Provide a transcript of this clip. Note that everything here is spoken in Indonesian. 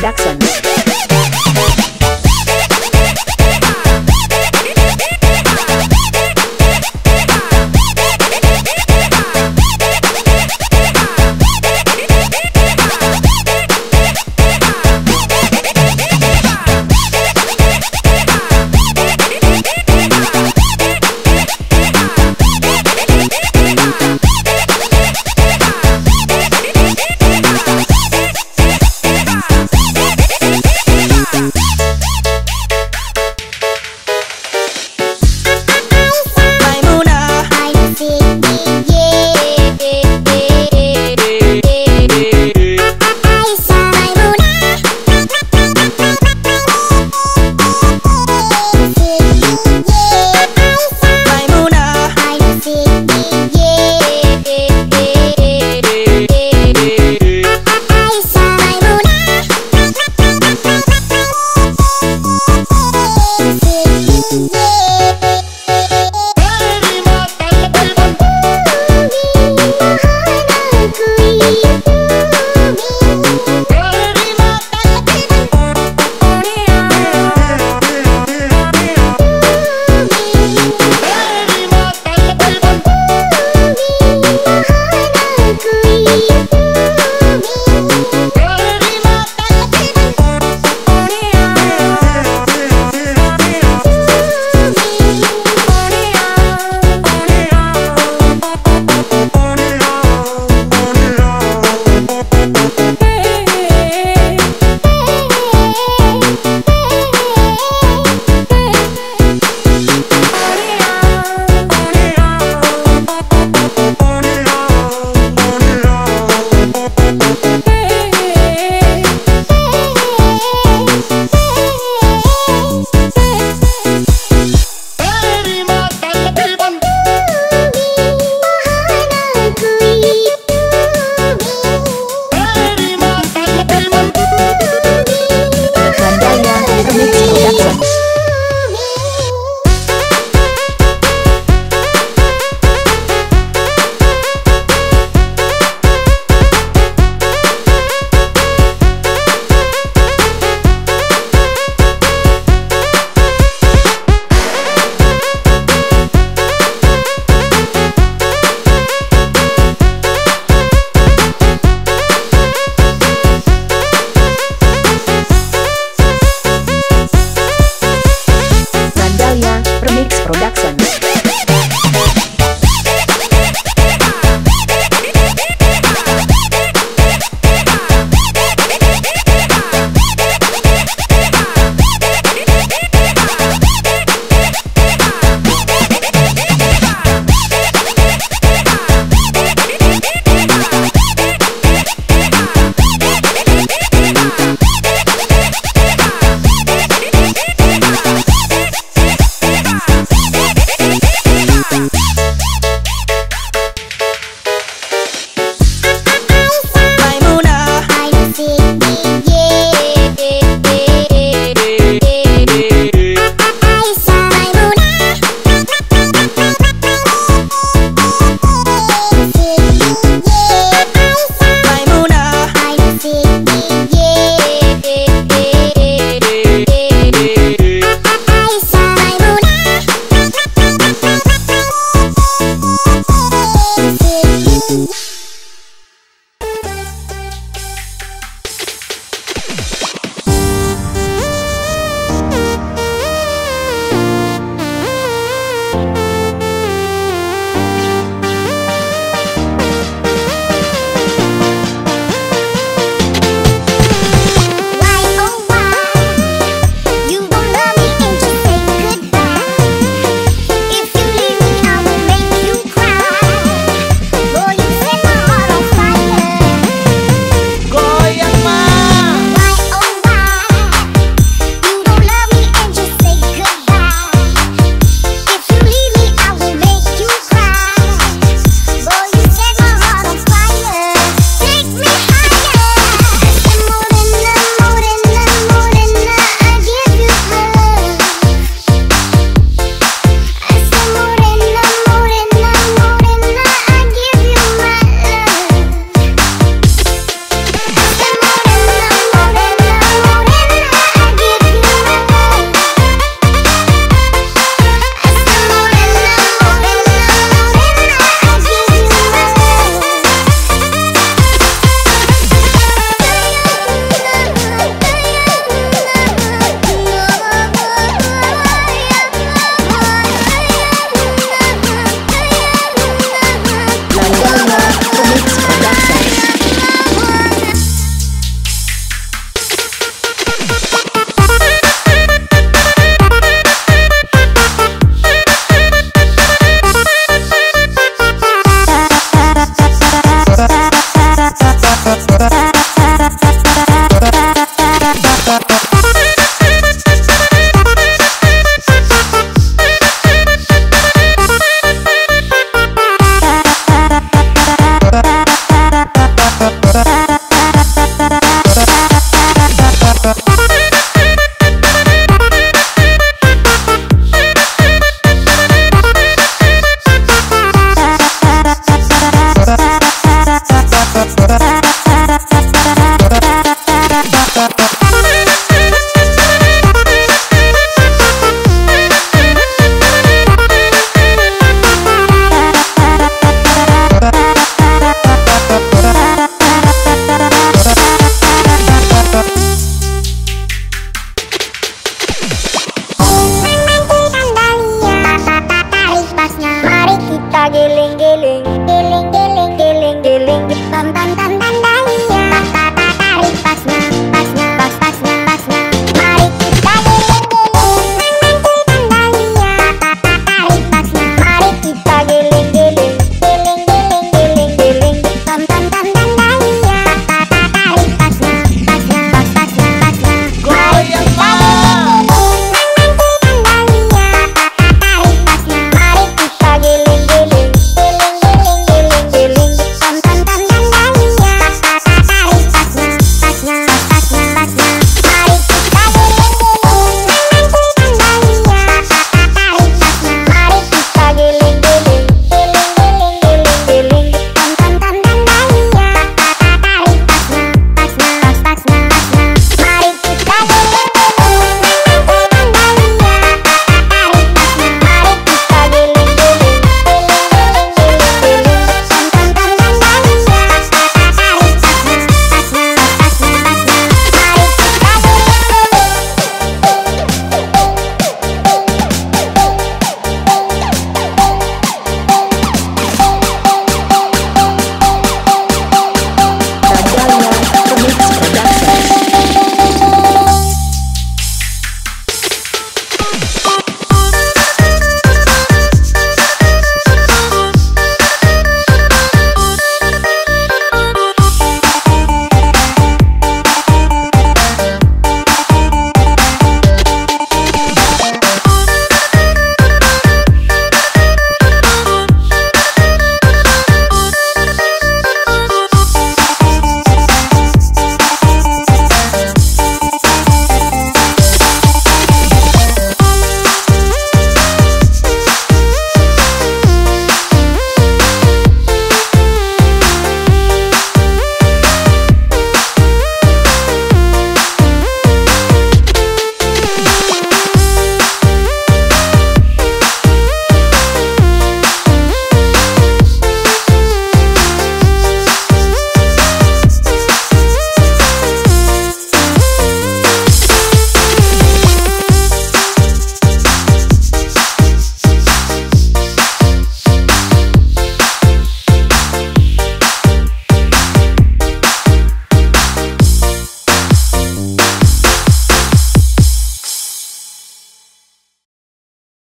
Production. Mix Production. Ooh.